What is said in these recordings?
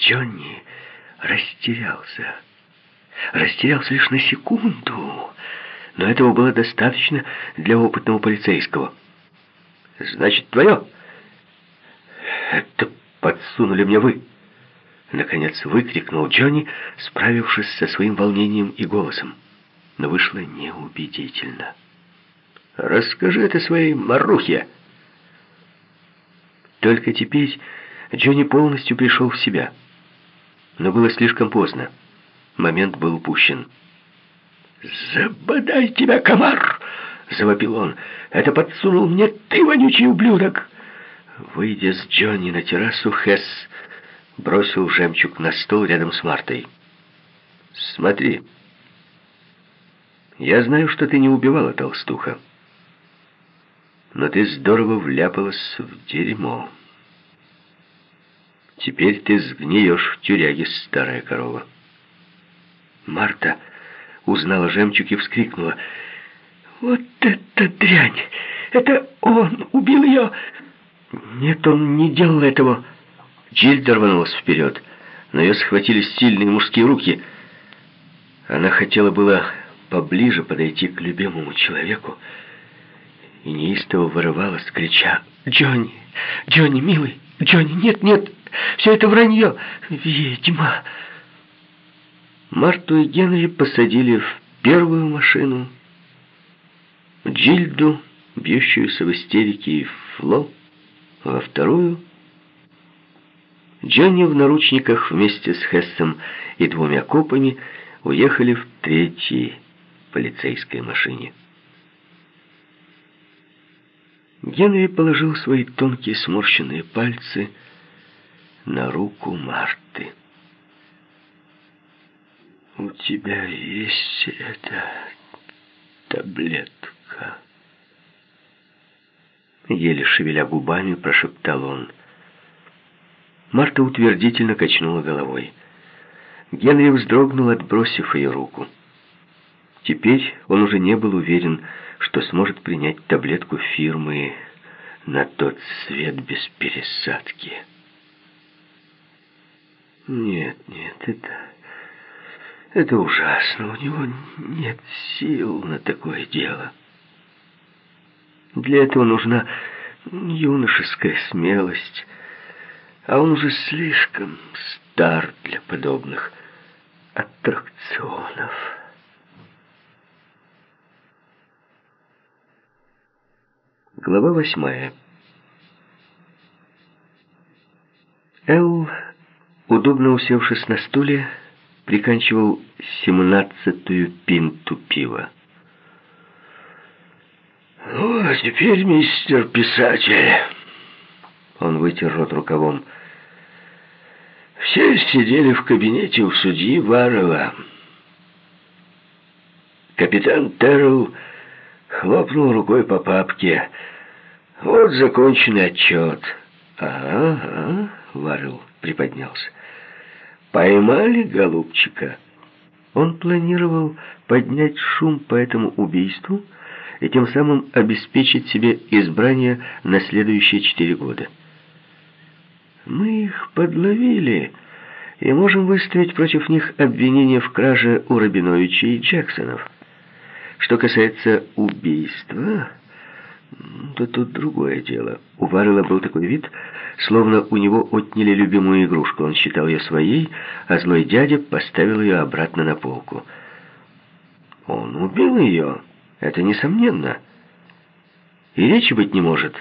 Джонни растерялся. Растерялся лишь на секунду, но этого было достаточно для опытного полицейского. «Значит, твое?» «Это подсунули мне вы!» Наконец выкрикнул Джонни, справившись со своим волнением и голосом. Но вышло неубедительно. «Расскажи это своей Марухе!» Только теперь Джонни полностью пришел в себя. Но было слишком поздно. Момент был упущен. «Забодай тебя, комар!» — завопил он. «Это подсунул мне ты, вонючий ублюдок!» Выйдя с Джонни на террасу, Хесс бросил жемчуг на стол рядом с Мартой. «Смотри, я знаю, что ты не убивала толстуха, но ты здорово вляпалась в дерьмо. Теперь ты сгниешь в тюряге, старая корова». Марта узнала жемчуг и вскрикнула. «Вот это дрянь! Это он убил ее!» «Нет, он не делал этого!» Джильда рванулась вперед, но ее схватили сильные мужские руки. Она хотела было поближе подойти к любимому человеку и неистово вырывалась, крича «Джонни! Джонни, милый! Джонни, нет, нет! Все это вранье! Ведьма!» Марту и Генри посадили в первую машину, Джильду, бьющуюся в истерике, и Фло во вторую. Джонни в наручниках вместе с Хессом и двумя копами уехали в третьей полицейской машине. Генри положил свои тонкие сморщенные пальцы на руку Марты. «У тебя есть эта таблетка?» Еле шевеля губами, прошептал он. Марта утвердительно качнула головой. Генри вздрогнул, отбросив ее руку. Теперь он уже не был уверен, что сможет принять таблетку фирмы на тот свет без пересадки. Нет, нет, это... Это ужасно. У него нет сил на такое дело. Для этого нужна юношеская смелость, а он уже слишком стар для подобных аттракционов. Глава восьмая. Удобно усевшись на стуле, приканчивал семнадцатую пинту пива. «Ну, а теперь, мистер писатель...» Он вытер рот рукавом. «Все сидели в кабинете у судьи Варова. Капитан Террелл хлопнул рукой по папке. «Вот законченный отчет». «Ага, ага», — Варел приподнялся. «Поймали голубчика?» Он планировал поднять шум по этому убийству, — и тем самым обеспечить себе избрание на следующие четыре года. Мы их подловили и можем выставить против них обвинения в краже у Рабиновича и Джексонов. Что касается убийства, то тут другое дело. У Варрелла был такой вид, словно у него отняли любимую игрушку. Он считал ее своей, а злой дядя поставил ее обратно на полку. Он убил ее. Это несомненно. И речи быть не может.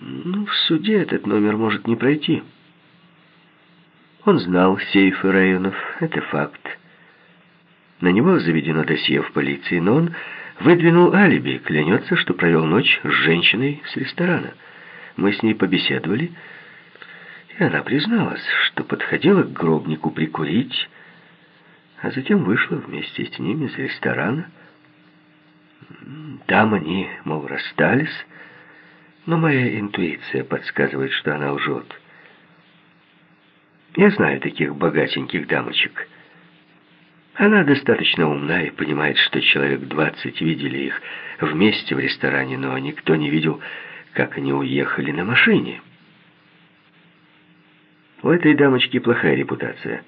Ну, в суде этот номер может не пройти. Он знал сейфы районов, это факт. На него заведено досье в полиции, но он выдвинул алиби, клянется, что провел ночь с женщиной с ресторана. Мы с ней побеседовали, и она призналась, что подходила к гробнику прикурить, а затем вышла вместе с ним из ресторана, там они, мол, расстались, но моя интуиция подсказывает, что она лжет. Я знаю таких богатеньких дамочек. Она достаточно умна и понимает, что человек двадцать видели их вместе в ресторане, но никто не видел, как они уехали на машине. У этой дамочки плохая репутация.